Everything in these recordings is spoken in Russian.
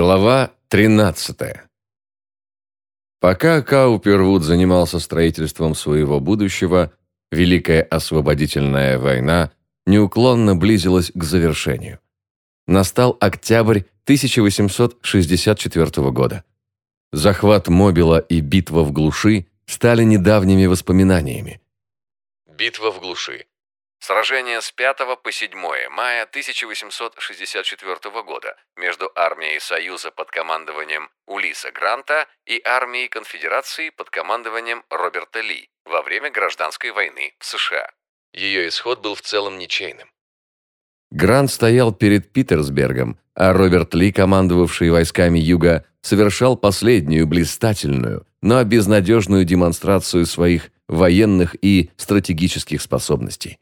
Глава 13. Пока Каупервуд занимался строительством своего будущего, Великая освободительная война неуклонно близилась к завершению. Настал октябрь 1864 года. Захват Мобила и битва в глуши стали недавними воспоминаниями. Битва в глуши Сражение с 5 по 7 мая 1864 года между армией Союза под командованием Улиса Гранта и армией Конфедерации под командованием Роберта Ли во время гражданской войны в США. Ее исход был в целом ничейным. Грант стоял перед Питерсбергом, а Роберт Ли, командовавший войсками Юга, совершал последнюю блистательную, но безнадежную демонстрацию своих военных и стратегических способностей.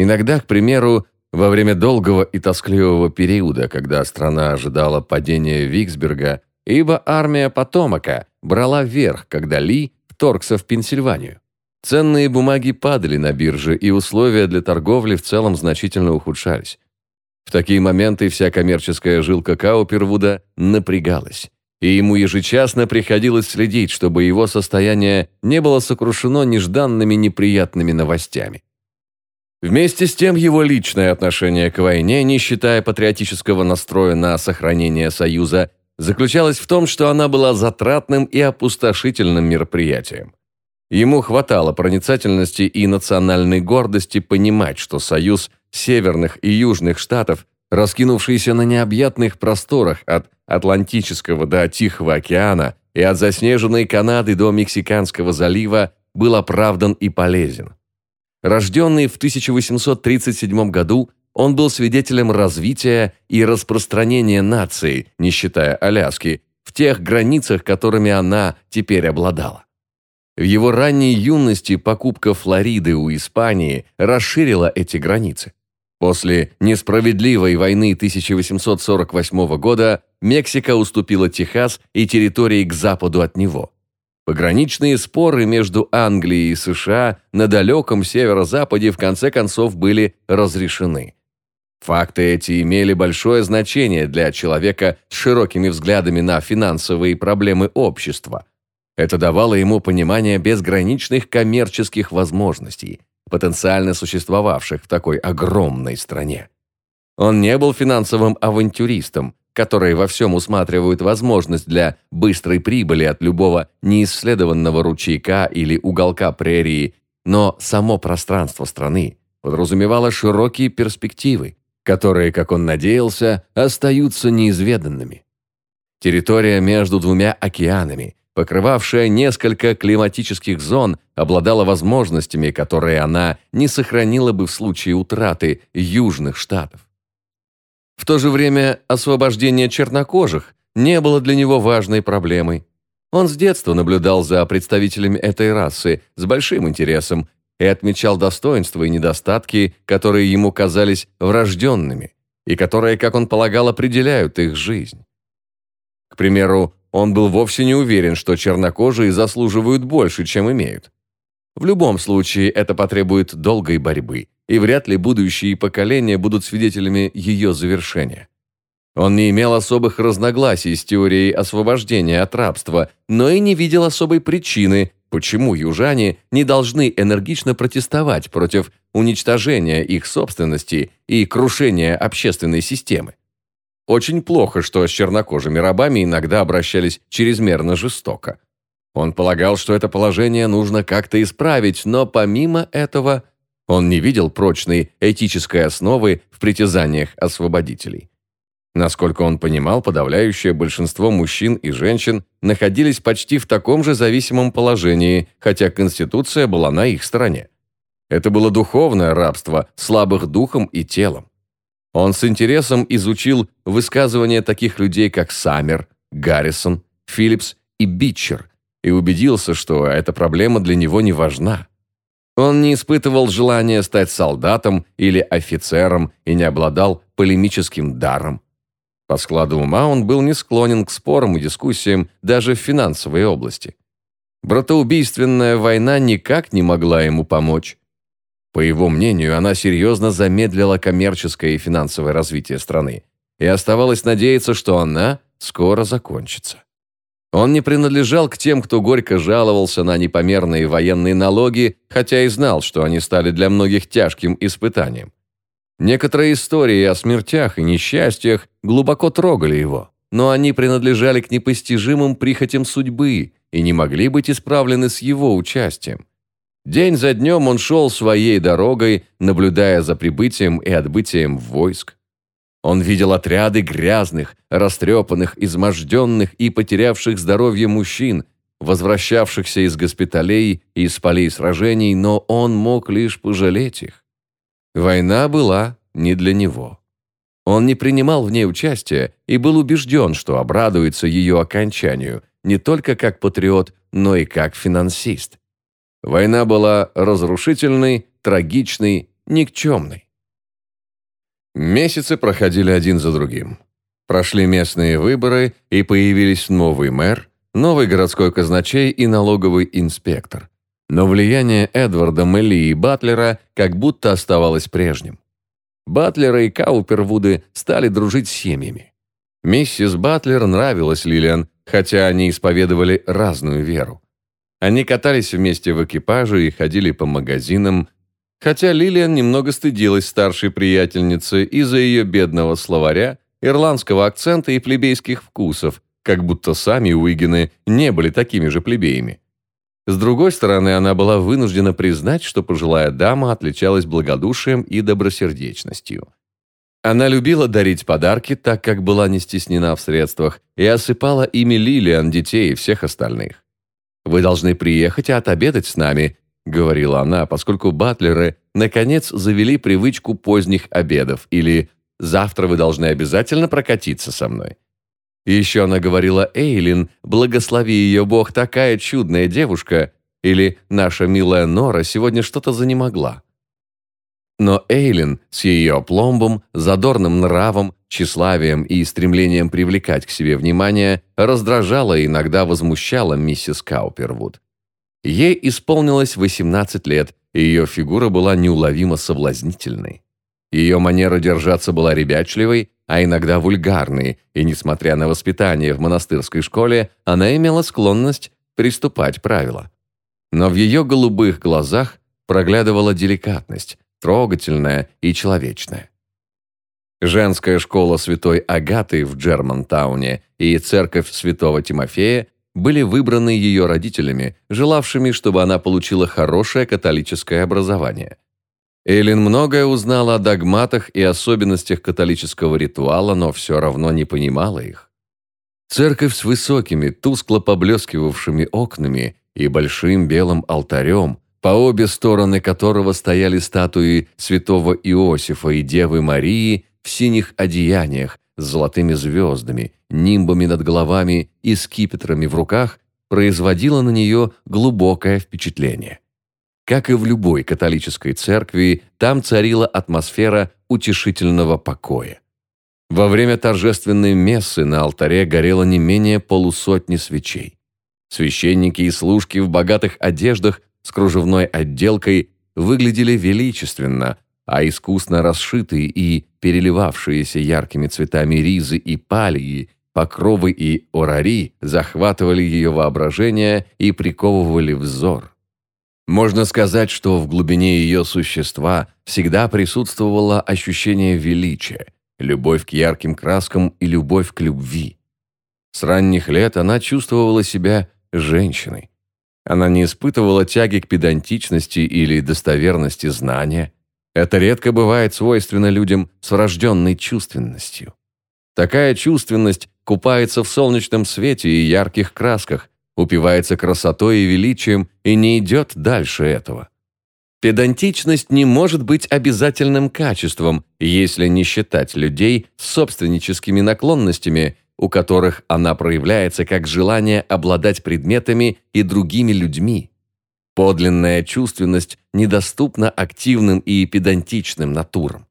Иногда, к примеру, во время долгого и тоскливого периода, когда страна ожидала падения Виксберга, ибо армия Потомака брала верх, когда Ли вторгся в Пенсильванию. Ценные бумаги падали на бирже, и условия для торговли в целом значительно ухудшались. В такие моменты вся коммерческая жилка Каупервуда напрягалась, и ему ежечасно приходилось следить, чтобы его состояние не было сокрушено нежданными неприятными новостями. Вместе с тем его личное отношение к войне, не считая патриотического настроя на сохранение Союза, заключалось в том, что она была затратным и опустошительным мероприятием. Ему хватало проницательности и национальной гордости понимать, что Союз Северных и Южных Штатов, раскинувшийся на необъятных просторах от Атлантического до Тихого океана и от заснеженной Канады до Мексиканского залива, был оправдан и полезен. Рожденный в 1837 году, он был свидетелем развития и распространения нации, не считая Аляски, в тех границах, которыми она теперь обладала. В его ранней юности покупка Флориды у Испании расширила эти границы. После несправедливой войны 1848 года Мексика уступила Техас и территории к западу от него – Пограничные споры между Англией и США на далеком северо-западе в конце концов были разрешены. Факты эти имели большое значение для человека с широкими взглядами на финансовые проблемы общества. Это давало ему понимание безграничных коммерческих возможностей, потенциально существовавших в такой огромной стране. Он не был финансовым авантюристом, которые во всем усматривают возможность для быстрой прибыли от любого неисследованного ручейка или уголка прерии, но само пространство страны подразумевало широкие перспективы, которые, как он надеялся, остаются неизведанными. Территория между двумя океанами, покрывавшая несколько климатических зон, обладала возможностями, которые она не сохранила бы в случае утраты южных штатов. В то же время освобождение чернокожих не было для него важной проблемой. Он с детства наблюдал за представителями этой расы с большим интересом и отмечал достоинства и недостатки, которые ему казались врожденными и которые, как он полагал, определяют их жизнь. К примеру, он был вовсе не уверен, что чернокожие заслуживают больше, чем имеют. В любом случае, это потребует долгой борьбы, и вряд ли будущие поколения будут свидетелями ее завершения. Он не имел особых разногласий с теорией освобождения от рабства, но и не видел особой причины, почему южане не должны энергично протестовать против уничтожения их собственности и крушения общественной системы. Очень плохо, что с чернокожими рабами иногда обращались чрезмерно жестоко. Он полагал, что это положение нужно как-то исправить, но помимо этого он не видел прочной этической основы в притязаниях освободителей. Насколько он понимал, подавляющее большинство мужчин и женщин находились почти в таком же зависимом положении, хотя Конституция была на их стороне. Это было духовное рабство, слабых духом и телом. Он с интересом изучил высказывания таких людей, как Саммер, Гаррисон, Филлипс и Бичер, и убедился, что эта проблема для него не важна. Он не испытывал желания стать солдатом или офицером и не обладал полемическим даром. По складу ума он был не склонен к спорам и дискуссиям даже в финансовой области. Братоубийственная война никак не могла ему помочь. По его мнению, она серьезно замедлила коммерческое и финансовое развитие страны, и оставалось надеяться, что она скоро закончится. Он не принадлежал к тем, кто горько жаловался на непомерные военные налоги, хотя и знал, что они стали для многих тяжким испытанием. Некоторые истории о смертях и несчастьях глубоко трогали его, но они принадлежали к непостижимым прихотям судьбы и не могли быть исправлены с его участием. День за днем он шел своей дорогой, наблюдая за прибытием и отбытием войск. Он видел отряды грязных, растрепанных, изможденных и потерявших здоровье мужчин, возвращавшихся из госпиталей и из полей сражений, но он мог лишь пожалеть их. Война была не для него. Он не принимал в ней участия и был убежден, что обрадуется ее окончанию, не только как патриот, но и как финансист. Война была разрушительной, трагичной, никчемной. Месяцы проходили один за другим. Прошли местные выборы, и появились новый мэр, новый городской казначей и налоговый инспектор. Но влияние Эдварда Мелли и Батлера как будто оставалось прежним. Батлеры и Каупервуды стали дружить с семьями. Миссис Батлер нравилась Лилиан, хотя они исповедовали разную веру. Они катались вместе в экипаже и ходили по магазинам, Хотя Лилиан немного стыдилась старшей приятельницы из-за ее бедного словаря, ирландского акцента и плебейских вкусов, как будто сами Уигины не были такими же плебеями. С другой стороны, она была вынуждена признать, что пожилая дама отличалась благодушием и добросердечностью. Она любила дарить подарки, так как была не стеснена в средствах, и осыпала ими Лилиан, детей и всех остальных. «Вы должны приехать и отобедать с нами», говорила она, поскольку батлеры наконец завели привычку поздних обедов или «завтра вы должны обязательно прокатиться со мной». Еще она говорила Эйлин, благослови ее Бог, такая чудная девушка, или наша милая Нора сегодня что-то занемогла. Но Эйлин с ее пломбом, задорным нравом, тщеславием и стремлением привлекать к себе внимание раздражала и иногда возмущала миссис Каупервуд. Ей исполнилось 18 лет, и ее фигура была неуловимо соблазнительной. Ее манера держаться была ребячливой, а иногда вульгарной, и, несмотря на воспитание в монастырской школе, она имела склонность приступать правила. Но в ее голубых глазах проглядывала деликатность, трогательная и человечная. Женская школа святой Агаты в Джермантауне и церковь святого Тимофея были выбраны ее родителями, желавшими, чтобы она получила хорошее католическое образование. Эллен многое узнала о догматах и особенностях католического ритуала, но все равно не понимала их. Церковь с высокими, тускло поблескивавшими окнами и большим белым алтарем, по обе стороны которого стояли статуи святого Иосифа и Девы Марии в синих одеяниях, с золотыми звездами, нимбами над головами и скипетрами в руках производило на нее глубокое впечатление. Как и в любой католической церкви, там царила атмосфера утешительного покоя. Во время торжественной мессы на алтаре горело не менее полусотни свечей. Священники и служки в богатых одеждах с кружевной отделкой выглядели величественно, а искусно расшитые и переливавшиеся яркими цветами ризы и палии, покровы и орари захватывали ее воображение и приковывали взор. Можно сказать, что в глубине ее существа всегда присутствовало ощущение величия, любовь к ярким краскам и любовь к любви. С ранних лет она чувствовала себя женщиной. Она не испытывала тяги к педантичности или достоверности знания – это редко бывает свойственно людям с врожденной чувственностью. Такая чувственность купается в солнечном свете и ярких красках, упивается красотой и величием и не идет дальше этого. Педантичность не может быть обязательным качеством, если не считать людей с собственническими наклонностями, у которых она проявляется как желание обладать предметами и другими людьми. Подлинная чувственность недоступна активным и педантичным натурам.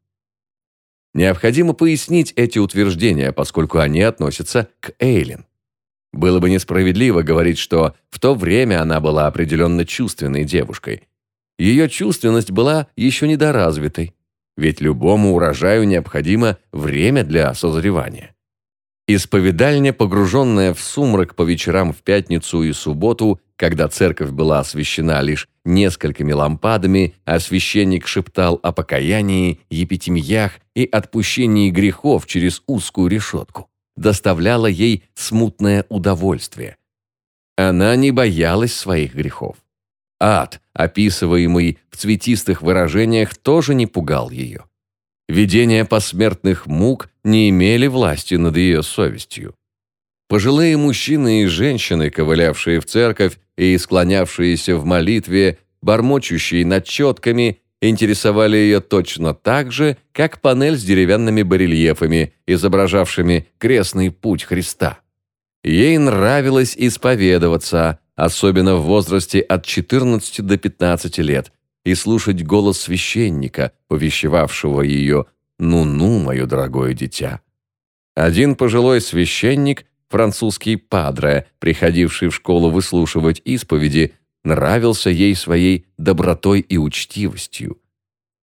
Необходимо пояснить эти утверждения, поскольку они относятся к Эйлин. Было бы несправедливо говорить, что в то время она была определенно чувственной девушкой. Ее чувственность была еще недоразвитой, ведь любому урожаю необходимо время для созревания. Исповедальня, погруженная в сумрак по вечерам в пятницу и субботу, когда церковь была освещена лишь несколькими лампадами, а священник шептал о покаянии, епитемьях и отпущении грехов через узкую решетку, доставляла ей смутное удовольствие. Она не боялась своих грехов. Ад, описываемый в цветистых выражениях, тоже не пугал ее. Видения посмертных мук не имели власти над ее совестью. Пожилые мужчины и женщины, ковылявшие в церковь и склонявшиеся в молитве, бормочущие над четками, интересовали ее точно так же, как панель с деревянными барельефами, изображавшими крестный путь Христа. Ей нравилось исповедоваться, особенно в возрасте от 14 до 15 лет, и слушать голос священника, повещевавшего ее «Ну-ну, мое дорогое дитя». Один пожилой священник, французский падре, приходивший в школу выслушивать исповеди, нравился ей своей добротой и учтивостью.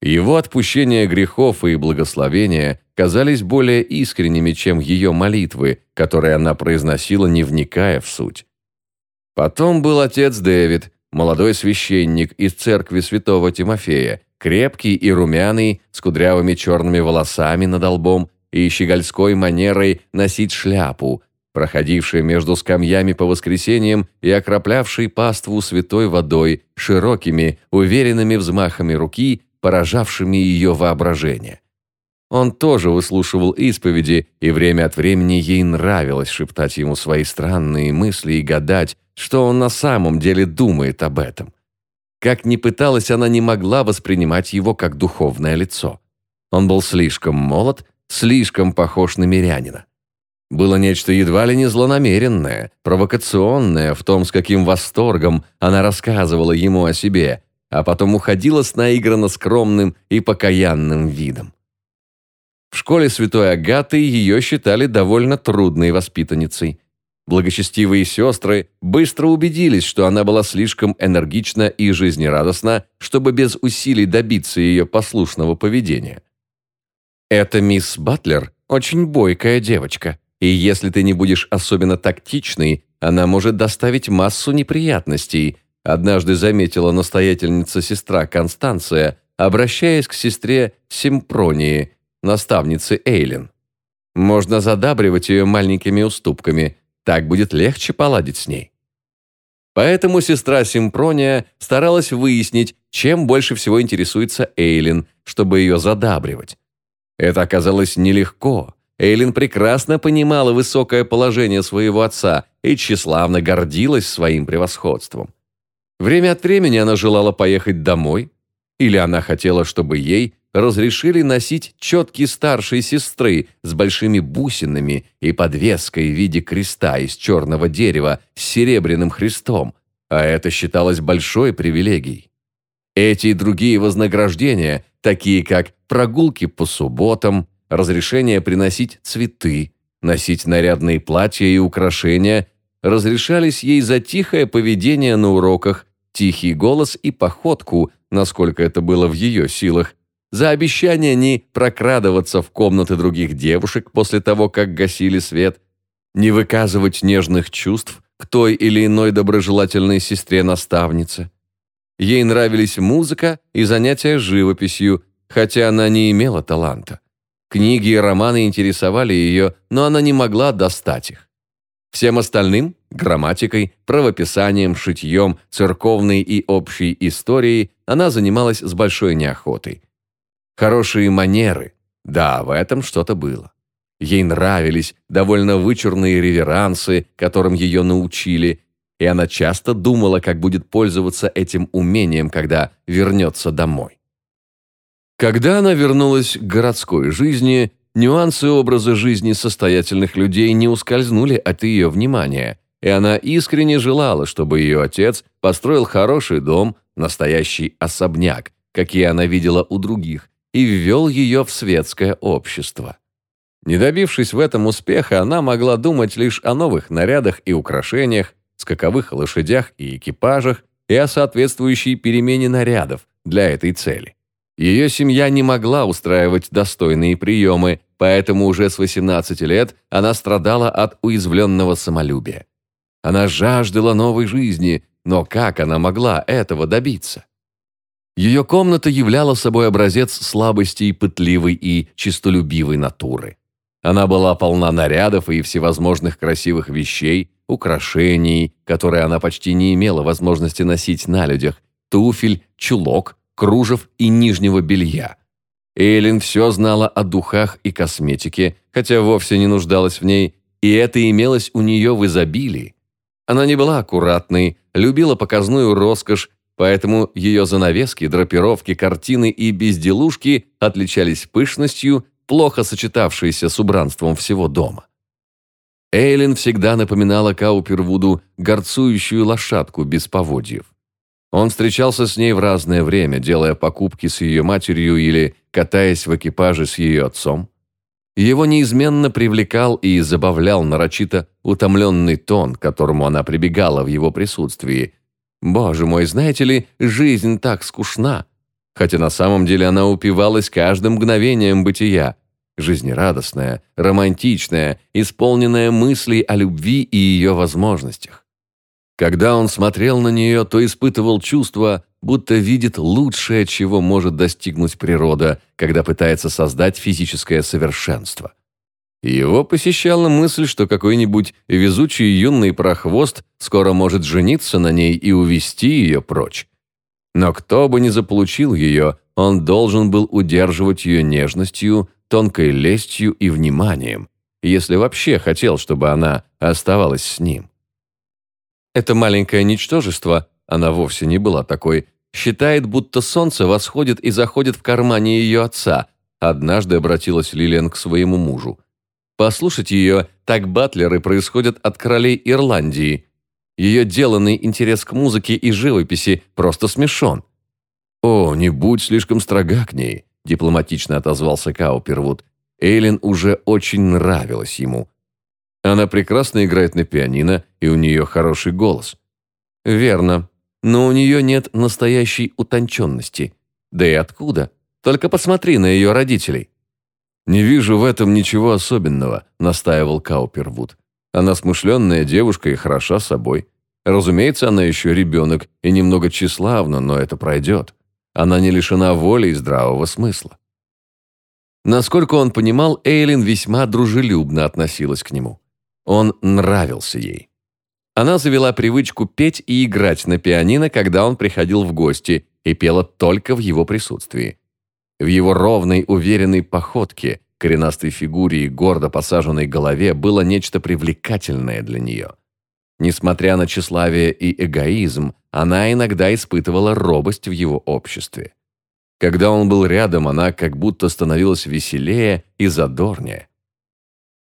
Его отпущение грехов и благословения казались более искренними, чем ее молитвы, которые она произносила, не вникая в суть. Потом был отец Дэвид, молодой священник из церкви святого Тимофея, крепкий и румяный, с кудрявыми черными волосами над лбом и щегольской манерой носить шляпу, проходивший между скамьями по воскресеньям и окроплявший паству святой водой широкими, уверенными взмахами руки, поражавшими ее воображение. Он тоже выслушивал исповеди, и время от времени ей нравилось шептать ему свои странные мысли и гадать, что он на самом деле думает об этом. Как ни пыталась, она не могла воспринимать его как духовное лицо. Он был слишком молод, слишком похож на мирянина. Было нечто едва ли не злонамеренное, провокационное в том, с каким восторгом она рассказывала ему о себе, а потом уходила с наигранно скромным и покаянным видом. В школе святой Агаты ее считали довольно трудной воспитанницей. Благочестивые сестры быстро убедились, что она была слишком энергична и жизнерадостна, чтобы без усилий добиться ее послушного поведения. «Это мисс Батлер очень бойкая девочка», и если ты не будешь особенно тактичной, она может доставить массу неприятностей, однажды заметила настоятельница сестра Констанция, обращаясь к сестре Симпронии, наставнице Эйлин. Можно задабривать ее маленькими уступками, так будет легче поладить с ней. Поэтому сестра Симпрония старалась выяснить, чем больше всего интересуется Эйлин, чтобы ее задабривать. Это оказалось нелегко, Эйлин прекрасно понимала высокое положение своего отца и тщеславно гордилась своим превосходством. Время от времени она желала поехать домой, или она хотела, чтобы ей разрешили носить четки старшей сестры с большими бусинами и подвеской в виде креста из черного дерева с серебряным христом, а это считалось большой привилегией. Эти и другие вознаграждения, такие как прогулки по субботам, разрешение приносить цветы, носить нарядные платья и украшения разрешались ей за тихое поведение на уроках, тихий голос и походку, насколько это было в ее силах, за обещание не прокрадываться в комнаты других девушек после того, как гасили свет, не выказывать нежных чувств к той или иной доброжелательной сестре-наставнице. Ей нравились музыка и занятия живописью, хотя она не имела таланта. Книги и романы интересовали ее, но она не могла достать их. Всем остальным – грамматикой, правописанием, шитьем, церковной и общей историей – она занималась с большой неохотой. Хорошие манеры – да, в этом что-то было. Ей нравились довольно вычурные реверансы, которым ее научили, и она часто думала, как будет пользоваться этим умением, когда вернется домой. Когда она вернулась к городской жизни, нюансы образа жизни состоятельных людей не ускользнули от ее внимания, и она искренне желала, чтобы ее отец построил хороший дом, настоящий особняк, какие она видела у других, и ввел ее в светское общество. Не добившись в этом успеха, она могла думать лишь о новых нарядах и украшениях, скаковых лошадях и экипажах и о соответствующей перемене нарядов для этой цели. Ее семья не могла устраивать достойные приемы, поэтому уже с 18 лет она страдала от уязвленного самолюбия. Она жаждала новой жизни, но как она могла этого добиться? Ее комната являла собой образец слабости и пытливой и честолюбивой натуры. Она была полна нарядов и всевозможных красивых вещей, украшений, которые она почти не имела возможности носить на людях, туфель, чулок, кружев и нижнего белья. Эйлин все знала о духах и косметике, хотя вовсе не нуждалась в ней, и это имелось у нее в изобилии. Она не была аккуратной, любила показную роскошь, поэтому ее занавески, драпировки, картины и безделушки отличались пышностью, плохо сочетавшейся с убранством всего дома. Эйлин всегда напоминала Каупервуду горцующую лошадку без поводьев. Он встречался с ней в разное время, делая покупки с ее матерью или катаясь в экипаже с ее отцом. Его неизменно привлекал и забавлял нарочито утомленный тон, к которому она прибегала в его присутствии. «Боже мой, знаете ли, жизнь так скучна!» Хотя на самом деле она упивалась каждым мгновением бытия, жизнерадостная, романтичная, исполненная мыслей о любви и ее возможностях. Когда он смотрел на нее, то испытывал чувство, будто видит лучшее, чего может достигнуть природа, когда пытается создать физическое совершенство. Его посещала мысль, что какой-нибудь везучий юный прохвост скоро может жениться на ней и увести ее прочь. Но кто бы ни заполучил ее, он должен был удерживать ее нежностью, тонкой лестью и вниманием, если вообще хотел, чтобы она оставалась с ним. Это маленькое ничтожество, она вовсе не была такой, считает, будто солнце восходит и заходит в кармане ее отца. Однажды обратилась Лилиан к своему мужу. Послушать ее, так батлеры происходят от королей Ирландии. Ее деланный интерес к музыке и живописи просто смешон. «О, не будь слишком строга к ней», – дипломатично отозвался Каупервуд. Эйлин уже очень нравилась ему. Она прекрасно играет на пианино, и у нее хороший голос. Верно, но у нее нет настоящей утонченности. Да и откуда? Только посмотри на ее родителей. «Не вижу в этом ничего особенного», – настаивал Каупервуд. «Она смышленная девушка и хороша собой. Разумеется, она еще ребенок и немного тщеславна, но это пройдет. Она не лишена воли и здравого смысла». Насколько он понимал, Эйлин весьма дружелюбно относилась к нему. Он нравился ей. Она завела привычку петь и играть на пианино, когда он приходил в гости, и пела только в его присутствии. В его ровной, уверенной походке, коренастой фигуре и гордо посаженной голове было нечто привлекательное для нее. Несмотря на тщеславие и эгоизм, она иногда испытывала робость в его обществе. Когда он был рядом, она как будто становилась веселее и задорнее.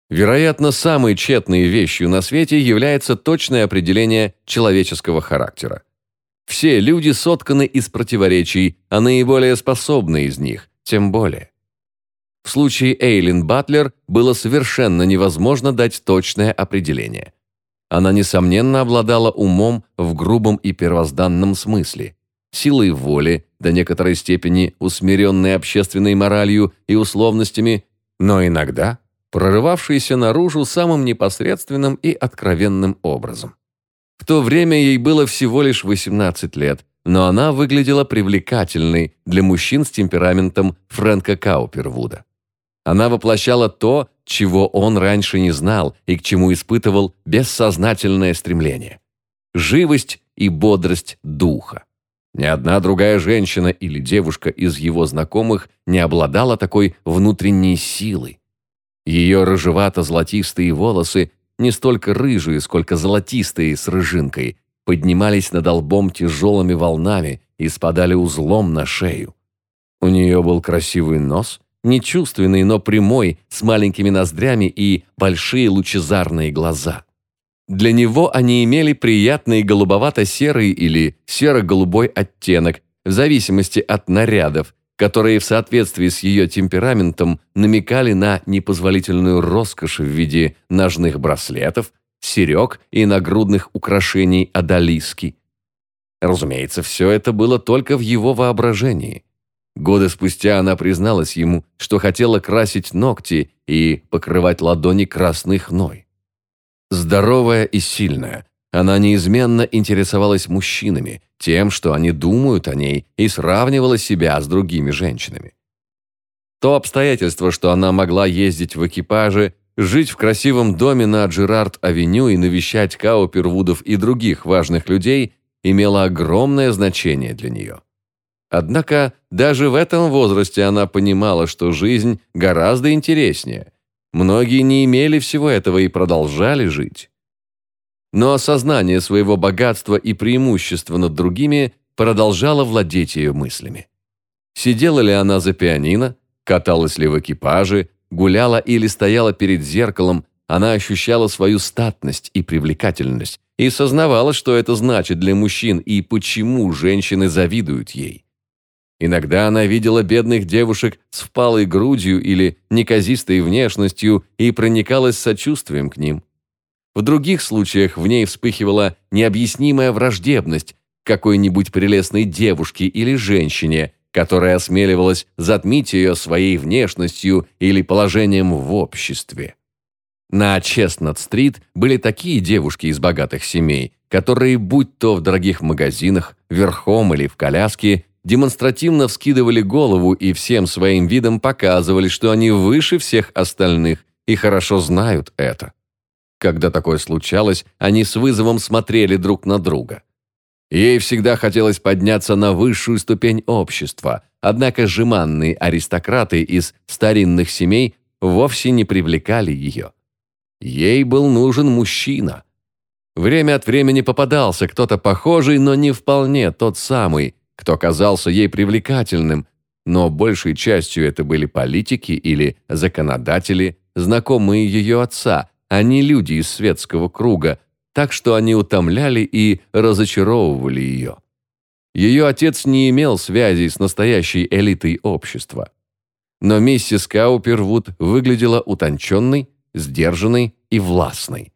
Вероятно, самой тщетной вещью на свете является точное определение человеческого характера. Все люди сотканы из противоречий, а наиболее способные из них тем более. В случае Эйлин Батлер было совершенно невозможно дать точное определение. Она, несомненно, обладала умом в грубом и первозданном смысле, силой воли, до некоторой степени усмиренной общественной моралью и условностями, но иногда прорывавшейся наружу самым непосредственным и откровенным образом. В то время ей было всего лишь 18 лет, но она выглядела привлекательной для мужчин с темпераментом Фрэнка Каупервуда. Она воплощала то, чего он раньше не знал и к чему испытывал бессознательное стремление. Живость и бодрость духа. Ни одна другая женщина или девушка из его знакомых не обладала такой внутренней силой, ее рыжевато-золотистые волосы, не столько рыжие, сколько золотистые с рыжинкой, поднимались над лбом тяжелыми волнами и спадали узлом на шею. У нее был красивый нос, нечувственный, но прямой, с маленькими ноздрями и большие лучезарные глаза. Для него они имели приятный голубовато-серый или серо-голубой оттенок, в зависимости от нарядов, которые в соответствии с ее темпераментом намекали на непозволительную роскошь в виде ножных браслетов, серег и нагрудных украшений одолиски. Разумеется, все это было только в его воображении. Годы спустя она призналась ему, что хотела красить ногти и покрывать ладони красной хной. Здоровая и сильная, она неизменно интересовалась мужчинами, тем, что они думают о ней, и сравнивала себя с другими женщинами. То обстоятельство, что она могла ездить в экипаже, жить в красивом доме на Джерард-авеню и навещать Каупервудов и других важных людей, имело огромное значение для нее. Однако даже в этом возрасте она понимала, что жизнь гораздо интереснее. Многие не имели всего этого и продолжали жить. Но осознание своего богатства и преимущества над другими продолжало владеть ее мыслями. Сидела ли она за пианино, каталась ли в экипаже, гуляла или стояла перед зеркалом, она ощущала свою статность и привлекательность и сознавала, что это значит для мужчин и почему женщины завидуют ей. Иногда она видела бедных девушек с впалой грудью или неказистой внешностью и проникалась сочувствием к ним. В других случаях в ней вспыхивала необъяснимая враждебность какой-нибудь прелестной девушке или женщине, которая осмеливалась затмить ее своей внешностью или положением в обществе. На Честнад-стрит были такие девушки из богатых семей, которые, будь то в дорогих магазинах, верхом или в коляске, демонстративно вскидывали голову и всем своим видом показывали, что они выше всех остальных и хорошо знают это. Когда такое случалось, они с вызовом смотрели друг на друга. Ей всегда хотелось подняться на высшую ступень общества, однако жеманные аристократы из старинных семей вовсе не привлекали ее. Ей был нужен мужчина. Время от времени попадался кто-то похожий, но не вполне тот самый, кто казался ей привлекательным, но большей частью это были политики или законодатели, знакомые ее отца, а не люди из светского круга, так что они утомляли и разочаровывали ее. Ее отец не имел связей с настоящей элитой общества. Но миссис Каупервуд выглядела утонченной, сдержанной и властной.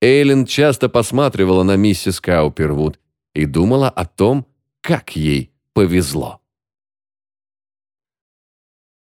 Эйлин часто посматривала на миссис Каупервуд и думала о том, как ей повезло.